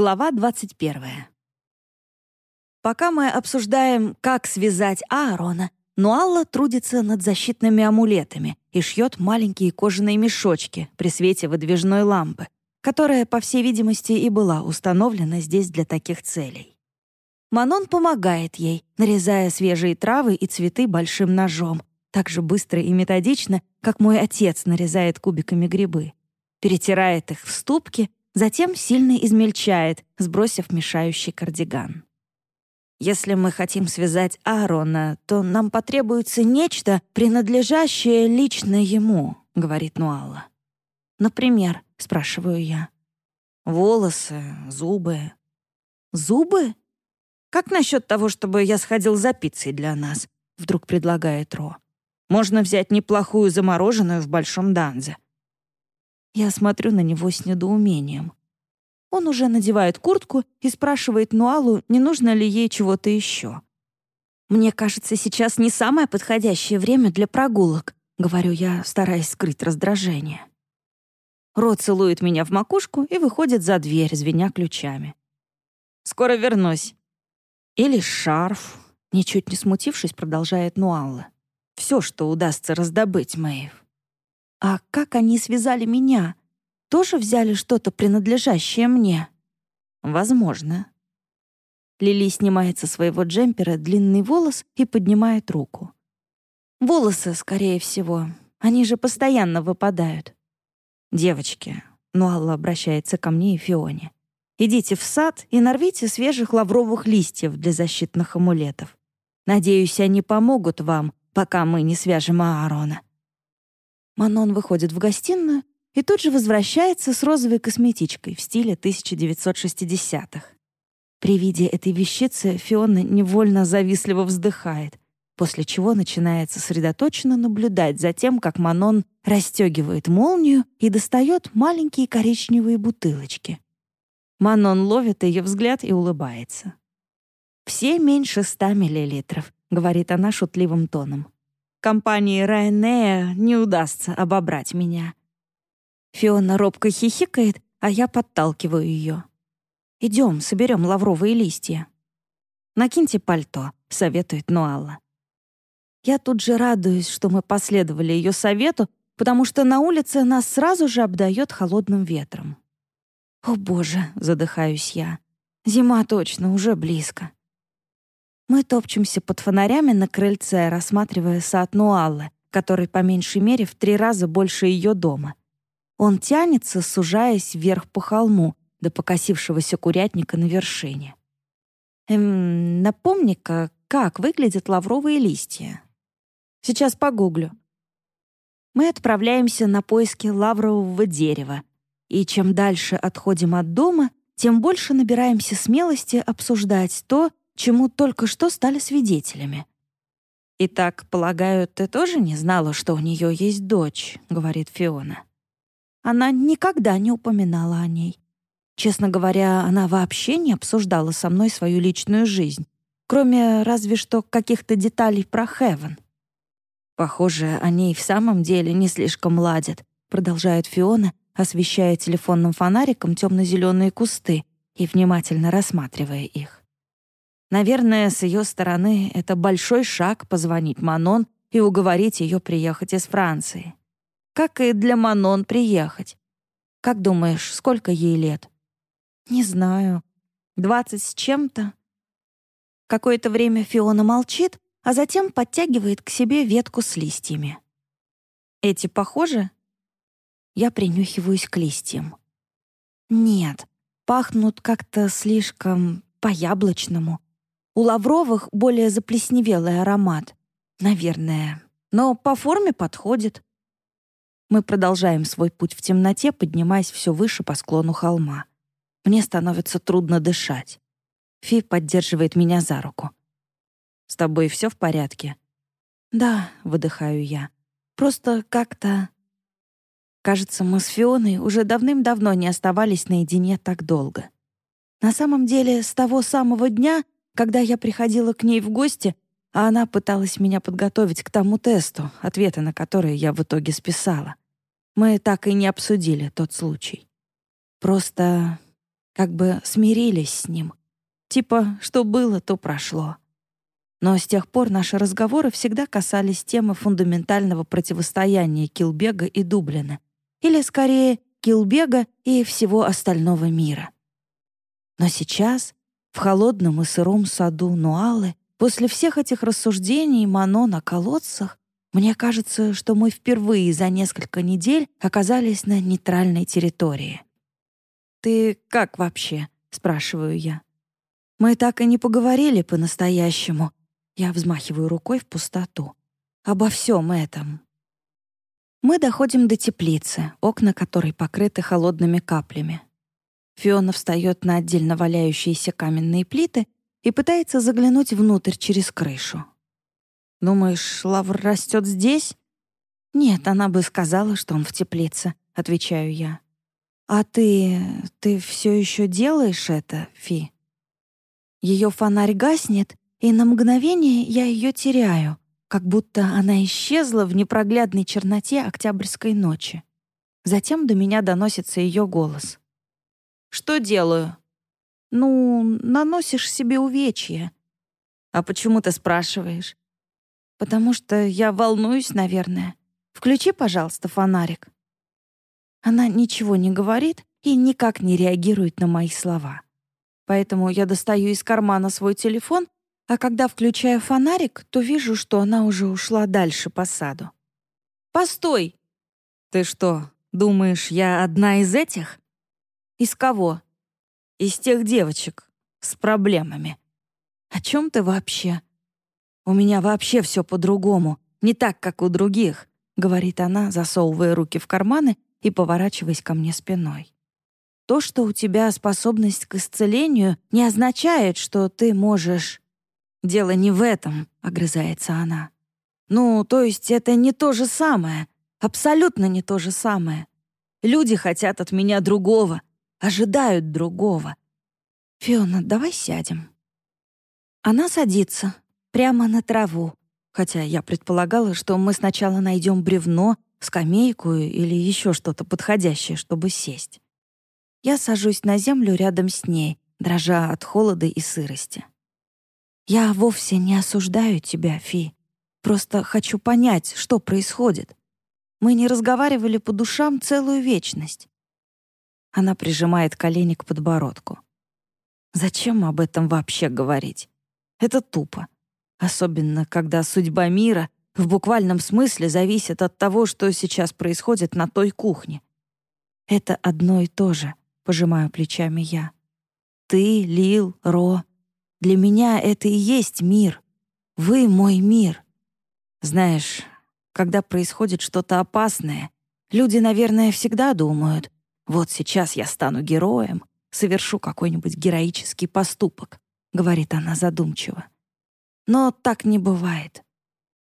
Глава 21. Пока мы обсуждаем, как связать Аарона, Нуалла трудится над защитными амулетами и шьет маленькие кожаные мешочки при свете выдвижной лампы, которая, по всей видимости, и была установлена здесь для таких целей. Манон помогает ей, нарезая свежие травы и цветы большим ножом, так же быстро и методично, как мой отец нарезает кубиками грибы. Перетирает их в ступки затем сильно измельчает, сбросив мешающий кардиган. Если мы хотим связать Аарона, то нам потребуется нечто, принадлежащее лично ему, говорит Нуалла. Например, спрашиваю я. Волосы, зубы. Зубы? Как насчет того, чтобы я сходил за пиццей для нас? Вдруг предлагает Ро. Можно взять неплохую замороженную в Большом Данзе. Я смотрю на него с недоумением. Он уже надевает куртку и спрашивает Нуалу, не нужно ли ей чего-то еще. «Мне кажется, сейчас не самое подходящее время для прогулок», — говорю я, стараясь скрыть раздражение. Ро целует меня в макушку и выходит за дверь, звеня ключами. «Скоро вернусь». «Или шарф», — ничуть не смутившись, продолжает Нуалла. «Все, что удастся раздобыть, Мэйв». А как они связали меня? Тоже взяли что-то, принадлежащее мне? Возможно. Лили снимает со своего джемпера длинный волос и поднимает руку. Волосы, скорее всего. Они же постоянно выпадают. Девочки, Нуалла обращается ко мне и Фионе. Идите в сад и нарвите свежих лавровых листьев для защитных амулетов. Надеюсь, они помогут вам, пока мы не свяжем Аарона. Манон выходит в гостиную и тут же возвращается с розовой косметичкой в стиле 1960-х. При виде этой вещицы Фиона невольно завистливо вздыхает, после чего начинает сосредоточенно наблюдать за тем, как Манон расстегивает молнию и достает маленькие коричневые бутылочки. Манон ловит ее взгляд и улыбается. «Все меньше ста миллилитров», — говорит она шутливым тоном компании Ryanair не удастся обобрать меня. Фиона робко хихикает, а я подталкиваю ее. «Идем, соберем лавровые листья». «Накиньте пальто», — советует Нуалла. Я тут же радуюсь, что мы последовали ее совету, потому что на улице нас сразу же обдает холодным ветром. «О, боже!» — задыхаюсь я. «Зима точно уже близко». Мы топчемся под фонарями на крыльце, рассматривая сад Нуаллы, который по меньшей мере в три раза больше ее дома. Он тянется, сужаясь вверх по холму до покосившегося курятника на вершине. Эм, напомни-ка, как выглядят лавровые листья. Сейчас погуглю. Мы отправляемся на поиски лаврового дерева, и чем дальше отходим от дома, тем больше набираемся смелости обсуждать то, чему только что стали свидетелями. «Итак, полагаю, ты тоже не знала, что у нее есть дочь», — говорит Фиона. Она никогда не упоминала о ней. Честно говоря, она вообще не обсуждала со мной свою личную жизнь, кроме разве что каких-то деталей про Хевен. «Похоже, они и в самом деле не слишком ладят», — продолжает Фиона, освещая телефонным фонариком темно-зеленые кусты и внимательно рассматривая их. Наверное, с ее стороны это большой шаг позвонить Манон и уговорить ее приехать из Франции. Как и для Манон приехать. Как думаешь, сколько ей лет? Не знаю. Двадцать с чем-то. Какое-то время Фиона молчит, а затем подтягивает к себе ветку с листьями. Эти похожи? Я принюхиваюсь к листьям. Нет, пахнут как-то слишком по-яблочному. У лавровых более заплесневелый аромат. Наверное. Но по форме подходит. Мы продолжаем свой путь в темноте, поднимаясь все выше по склону холма. Мне становится трудно дышать. Фи поддерживает меня за руку. «С тобой все в порядке?» «Да», — выдыхаю я. «Просто как-то...» Кажется, мы с Фионой уже давным-давно не оставались наедине так долго. На самом деле, с того самого дня, когда я приходила к ней в гости, а она пыталась меня подготовить к тому тесту, ответы на которые я в итоге списала. Мы так и не обсудили тот случай. Просто как бы смирились с ним. Типа, что было, то прошло. Но с тех пор наши разговоры всегда касались темы фундаментального противостояния Килбега и Дублина. Или, скорее, Килбега и всего остального мира. Но сейчас, в холодном и сыром саду Нуалы, после всех этих рассуждений Мано на колодцах, мне кажется, что мы впервые за несколько недель оказались на нейтральной территории. «Ты как вообще?» — спрашиваю я. «Мы так и не поговорили по-настоящему». Я взмахиваю рукой в пустоту. «Обо всем этом». Мы доходим до теплицы, окна которой покрыты холодными каплями. Фиона встает на отдельно валяющиеся каменные плиты и пытается заглянуть внутрь через крышу. «Думаешь, лавр растет здесь?» «Нет, она бы сказала, что он в теплице», — отвечаю я. «А ты... ты все еще делаешь это, Фи?» Ее фонарь гаснет, и на мгновение я ее теряю, как будто она исчезла в непроглядной черноте октябрьской ночи. Затем до меня доносится ее голос. «Что делаю?» «Ну, наносишь себе увечья». «А почему ты спрашиваешь?» «Потому что я волнуюсь, наверное. Включи, пожалуйста, фонарик». Она ничего не говорит и никак не реагирует на мои слова. Поэтому я достаю из кармана свой телефон а когда включаю фонарик, то вижу, что она уже ушла дальше по саду. «Постой!» «Ты что, думаешь, я одна из этих?» «Из кого?» «Из тех девочек с проблемами». «О чем ты вообще?» «У меня вообще все по-другому, не так, как у других», — говорит она, засовывая руки в карманы и поворачиваясь ко мне спиной. «То, что у тебя способность к исцелению, не означает, что ты можешь...» «Дело не в этом», — огрызается она. «Ну, то есть это не то же самое. Абсолютно не то же самое. Люди хотят от меня другого, ожидают другого. Фиона, давай сядем». Она садится прямо на траву, хотя я предполагала, что мы сначала найдем бревно, скамейку или еще что-то подходящее, чтобы сесть. Я сажусь на землю рядом с ней, дрожа от холода и сырости. Я вовсе не осуждаю тебя, Фи. Просто хочу понять, что происходит. Мы не разговаривали по душам целую вечность. Она прижимает колени к подбородку. Зачем об этом вообще говорить? Это тупо. Особенно, когда судьба мира в буквальном смысле зависит от того, что сейчас происходит на той кухне. Это одно и то же, пожимаю плечами я. Ты, Лил, Ро, для меня это и есть мир. Вы — мой мир. Знаешь, когда происходит что-то опасное, люди, наверное, всегда думают, вот сейчас я стану героем, совершу какой-нибудь героический поступок, говорит она задумчиво. Но так не бывает.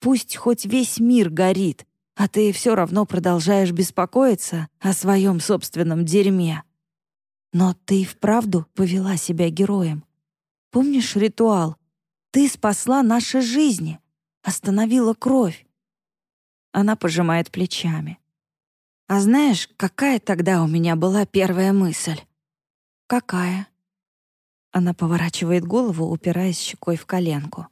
Пусть хоть весь мир горит, а ты все равно продолжаешь беспокоиться о своем собственном дерьме. Но ты вправду повела себя героем. Помнишь ритуал? Ты спасла наши жизни, остановила кровь. Она пожимает плечами. А знаешь, какая тогда у меня была первая мысль? Какая? Она поворачивает голову, упираясь щекой в коленку.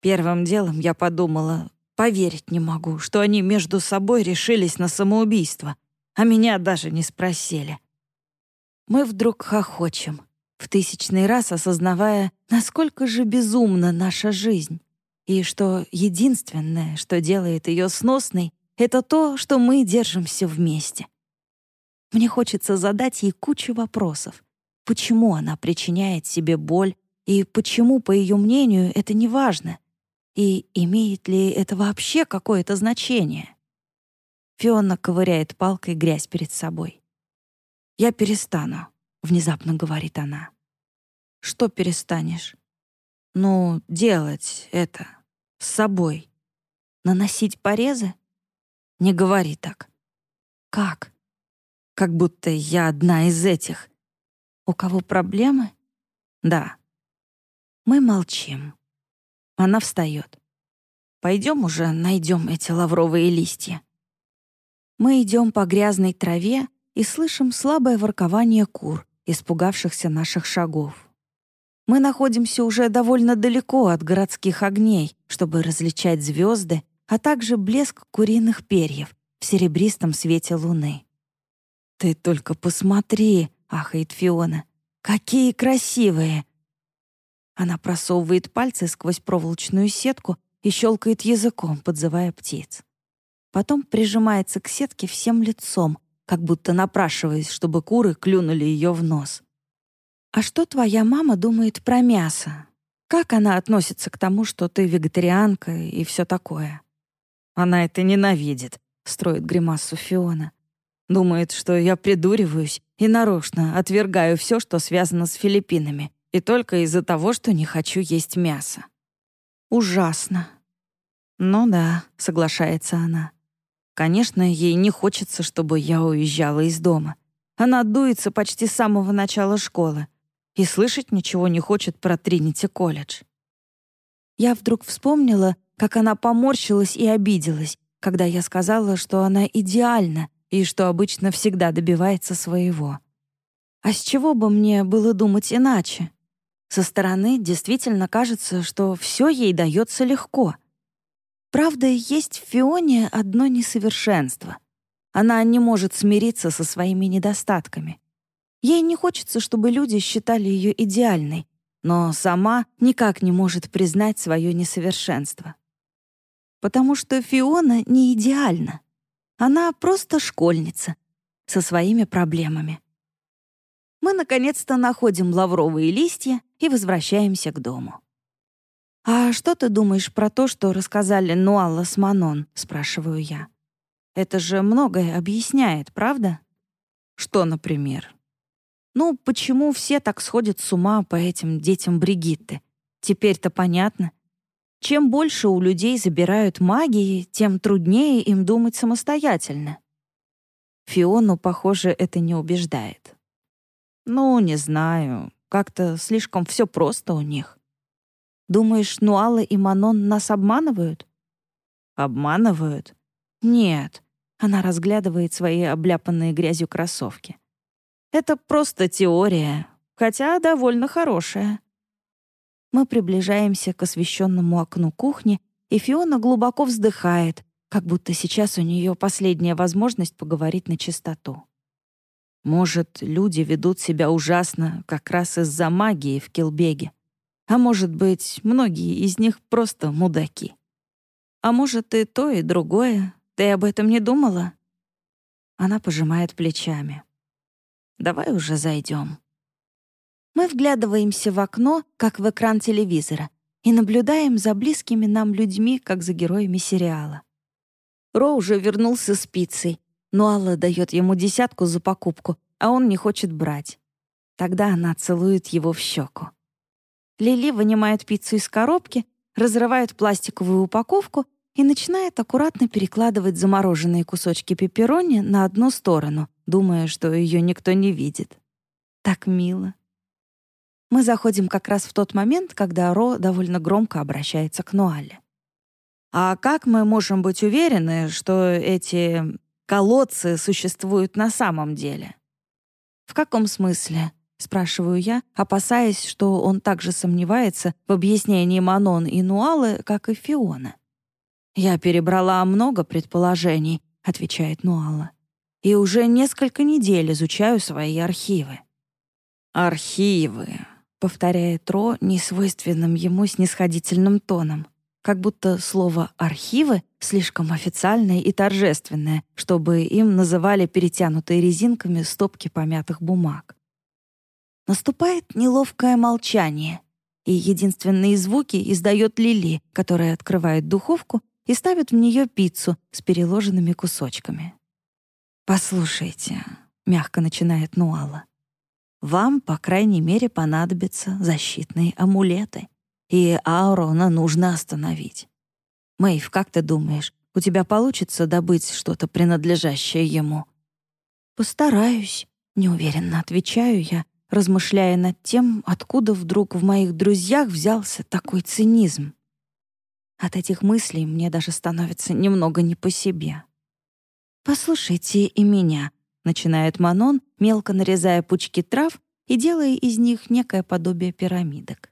Первым делом я подумала, поверить не могу, что они между собой решились на самоубийство, а меня даже не спросили. Мы вдруг хохочем в тысячный раз осознавая, насколько же безумна наша жизнь, и что единственное, что делает ее сносной, это то, что мы держимся вместе. Мне хочется задать ей кучу вопросов. Почему она причиняет себе боль, и почему, по ее мнению, это не важно? И имеет ли это вообще какое-то значение? Фиона ковыряет палкой грязь перед собой. «Я перестану», — внезапно говорит она. Что перестанешь? Ну, делать это с собой. Наносить порезы? Не говори так. Как? Как будто я одна из этих. У кого проблемы? Да. Мы молчим. Она встает. Пойдем уже найдем эти лавровые листья. Мы идем по грязной траве и слышим слабое воркование кур, испугавшихся наших шагов. Мы находимся уже довольно далеко от городских огней, чтобы различать звезды, а также блеск куриных перьев в серебристом свете луны. «Ты только посмотри!» — ахает Фиона. «Какие красивые!» Она просовывает пальцы сквозь проволочную сетку и щелкает языком, подзывая птиц. Потом прижимается к сетке всем лицом, как будто напрашиваясь, чтобы куры клюнули ее в нос. «А что твоя мама думает про мясо? Как она относится к тому, что ты вегетарианка и все такое?» «Она это ненавидит», — строит гримасу Фиона. «Думает, что я придуриваюсь и нарочно отвергаю все, что связано с Филиппинами, и только из-за того, что не хочу есть мясо». «Ужасно». «Ну да», — соглашается она. «Конечно, ей не хочется, чтобы я уезжала из дома. Она дуется почти с самого начала школы и слышать ничего не хочет про Тринити-колледж. Я вдруг вспомнила, как она поморщилась и обиделась, когда я сказала, что она идеальна и что обычно всегда добивается своего. А с чего бы мне было думать иначе? Со стороны действительно кажется, что все ей дается легко. Правда, есть в Фионе одно несовершенство. Она не может смириться со своими недостатками. Ей не хочется, чтобы люди считали ее идеальной, но сама никак не может признать свое несовершенство. Потому что Фиона не идеальна. Она просто школьница со своими проблемами. Мы наконец-то находим лавровые листья и возвращаемся к дому. «А что ты думаешь про то, что рассказали Нуалла с Манон?» — спрашиваю я. «Это же многое объясняет, правда?» «Что, например?» Ну, почему все так сходят с ума по этим детям Бригитты? Теперь-то понятно. Чем больше у людей забирают магии, тем труднее им думать самостоятельно. Фиону, похоже, это не убеждает. Ну, не знаю, как-то слишком все просто у них. Думаешь, Нуала и Манон нас обманывают? Обманывают? Нет. Она разглядывает свои обляпанные грязью кроссовки. Это просто теория, хотя довольно хорошая. Мы приближаемся к освещенному окну кухни, и Фиона глубоко вздыхает, как будто сейчас у нее последняя возможность поговорить на чистоту. Может, люди ведут себя ужасно как раз из-за магии в Килбеге. А может быть, многие из них просто мудаки. А может, и то, и другое. Ты об этом не думала? Она пожимает плечами. Давай уже зайдем. Мы вглядываемся в окно, как в экран телевизора, и наблюдаем за близкими нам людьми, как за героями сериала. Ро уже вернулся с пиццей, но Алла дает ему десятку за покупку, а он не хочет брать. Тогда она целует его в щеку. Лили вынимает пиццу из коробки, разрывает пластиковую упаковку и начинает аккуратно перекладывать замороженные кусочки пепперони на одну сторону, думая, что ее никто не видит. Так мило. Мы заходим как раз в тот момент, когда Ро довольно громко обращается к Нуале. «А как мы можем быть уверены, что эти колодцы существуют на самом деле?» «В каком смысле?» — спрашиваю я, опасаясь, что он также сомневается в объяснении Манон и Нуалы, как и Фиона. «Я перебрала много предположений», — отвечает Нуала и уже несколько недель изучаю свои архивы». «Архивы», — повторяет Ро несвойственным ему снисходительным тоном, как будто слово «архивы» слишком официальное и торжественное, чтобы им называли перетянутые резинками стопки помятых бумаг. Наступает неловкое молчание, и единственные звуки издает Лили, которая открывает духовку и ставит в нее пиццу с переложенными кусочками. «Послушайте», — мягко начинает Нуала, «вам, по крайней мере, понадобятся защитные амулеты, и Аурона нужно остановить. Мэйв, как ты думаешь, у тебя получится добыть что-то, принадлежащее ему?» «Постараюсь», — неуверенно отвечаю я, размышляя над тем, откуда вдруг в моих друзьях взялся такой цинизм. От этих мыслей мне даже становится немного не по себе. «Послушайте и меня», — начинает Манон, мелко нарезая пучки трав и делая из них некое подобие пирамидок.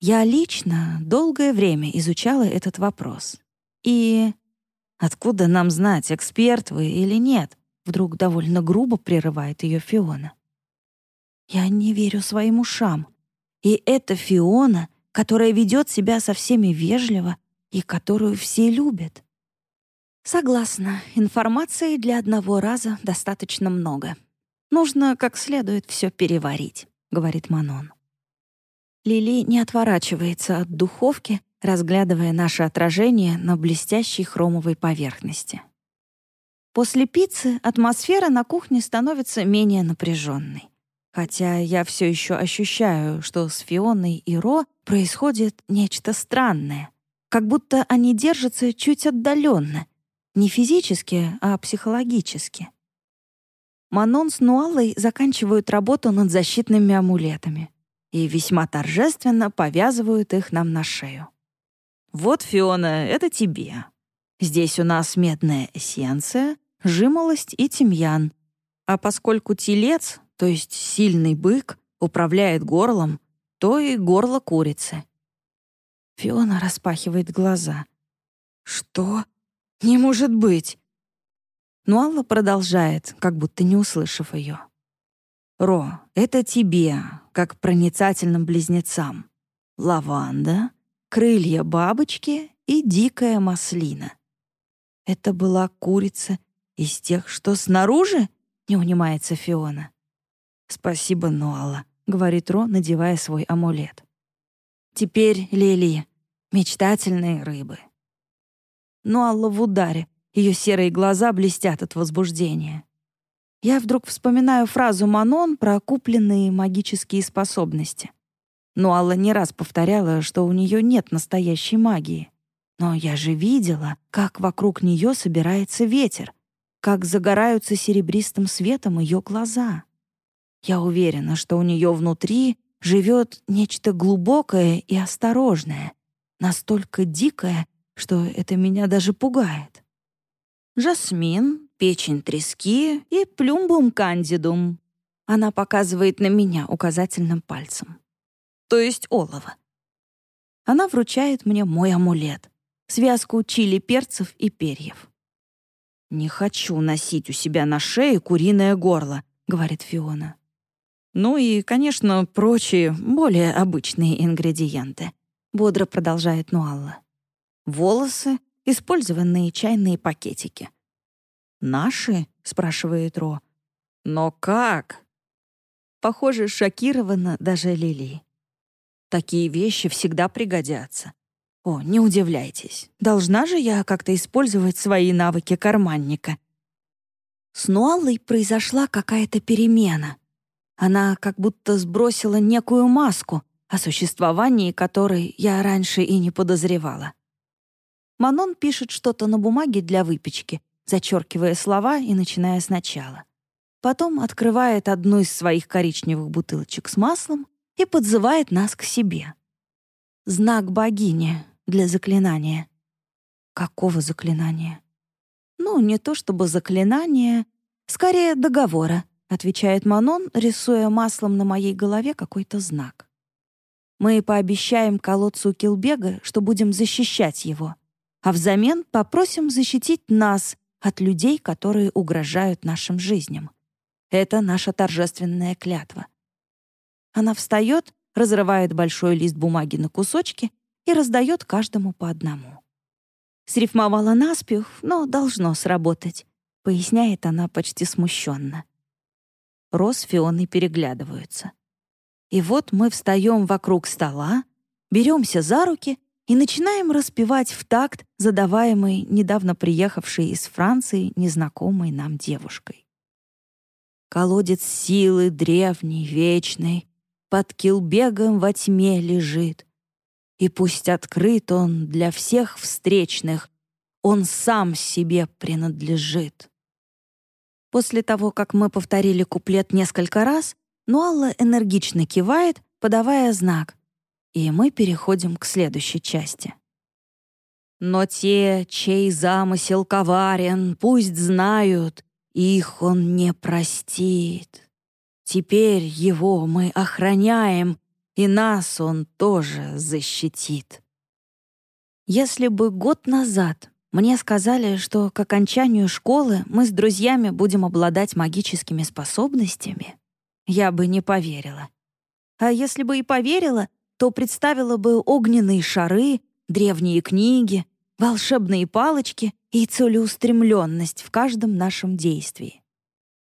Я лично долгое время изучала этот вопрос. И откуда нам знать, эксперт вы или нет? Вдруг довольно грубо прерывает ее Фиона. Я не верю своим ушам. И это Фиона, которая ведет себя со всеми вежливо и которую все любят. Согласна, информации для одного раза достаточно много. Нужно как следует все переварить, говорит Манон. Лили не отворачивается от духовки, разглядывая наше отражение на блестящей хромовой поверхности. После пиццы атмосфера на кухне становится менее напряженной. Хотя я все еще ощущаю, что с Фионой и Ро происходит нечто странное, как будто они держатся чуть отдаленно, не физически, а психологически. Манон с Нуалой заканчивают работу над защитными амулетами и весьма торжественно повязывают их нам на шею. «Вот, Фиона, это тебе. Здесь у нас медная эссенция, жимолость и тимьян. А поскольку телец, то есть сильный бык, управляет горлом, то и горло курицы». Фиона распахивает глаза. «Что? Не может быть!» Но Алла продолжает, как будто не услышав ее. «Ро, это тебе, как проницательным близнецам. Лаванда, крылья бабочки и дикая маслина. Это была курица из тех, что снаружи? Не унимается Фиона. Спасибо, Нуала, говорит Ро, надевая свой амулет. Теперь Лили, мечтательные рыбы. Нуалла в ударе, ее серые глаза блестят от возбуждения. Я вдруг вспоминаю фразу Манон про купленные магические способности. Но Алла не раз повторяла, что у нее нет настоящей магии. Но я же видела, как вокруг нее собирается ветер, как загораются серебристым светом ее глаза. Я уверена, что у нее внутри живет нечто глубокое и осторожное, настолько дикое, что это меня даже пугает. Жасмин, печень трески и плюмбум кандидум. Она показывает на меня указательным пальцем то есть олово. Она вручает мне мой амулет, связку чили перцев и перьев. «Не хочу носить у себя на шее куриное горло», — говорит Фиона. «Ну и, конечно, прочие, более обычные ингредиенты», — бодро продолжает Нуалла. «Волосы, использованные чайные пакетики». «Наши?» — спрашивает Ро. «Но как?» Похоже, шокирована даже Лили. Такие вещи всегда пригодятся. О, не удивляйтесь. Должна же я как-то использовать свои навыки карманника. С Нуаллой произошла какая-то перемена. Она как будто сбросила некую маску, о существовании которой я раньше и не подозревала. Манон пишет что-то на бумаге для выпечки, зачеркивая слова и начиная сначала. Потом открывает одну из своих коричневых бутылочек с маслом и подзывает нас к себе. Знак богини для заклинания. Какого заклинания? Ну, не то чтобы заклинание, скорее договора, отвечает Манон, рисуя маслом на моей голове какой-то знак. Мы пообещаем колодцу Килбега, что будем защищать его, а взамен попросим защитить нас от людей, которые угрожают нашим жизням. Это наша торжественная клятва. Она встает, разрывает большой лист бумаги на кусочки и раздает каждому по одному. Срифмовала наспех, но должно сработать, поясняет она почти смущенно. Рос с Фионой переглядываются. И вот мы встаем вокруг стола, беремся за руки и начинаем распевать в такт, задаваемый недавно приехавшей из Франции незнакомой нам девушкой. Колодец силы древний, вечный, под килбегом во тьме лежит. И пусть открыт он для всех встречных, он сам себе принадлежит. После того, как мы повторили куплет несколько раз, Нуалла энергично кивает, подавая знак, и мы переходим к следующей части. Но те, чей замысел коварен, пусть знают, их он не простит. Теперь его мы охраняем, и нас он тоже защитит. Если бы год назад мне сказали, что к окончанию школы мы с друзьями будем обладать магическими способностями, я бы не поверила. А если бы и поверила, то представила бы огненные шары, древние книги, волшебные палочки и целеустремленность в каждом нашем действии.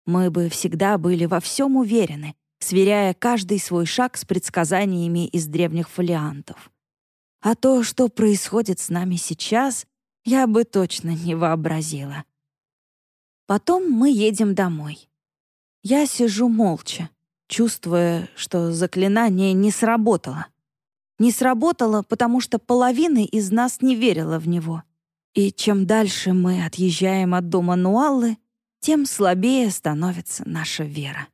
Мы бы всегда были во всем уверены, сверяя каждый свой шаг с предсказаниями из древних фолиантов. А то, что происходит с нами сейчас, я бы точно не вообразила. Потом мы едем домой. Я сижу молча, чувствуя, что заклинание не сработало. Не сработало, потому что половина из нас не верила в него. И чем дальше мы отъезжаем от дома Нуаллы, тем слабее становится наша вера.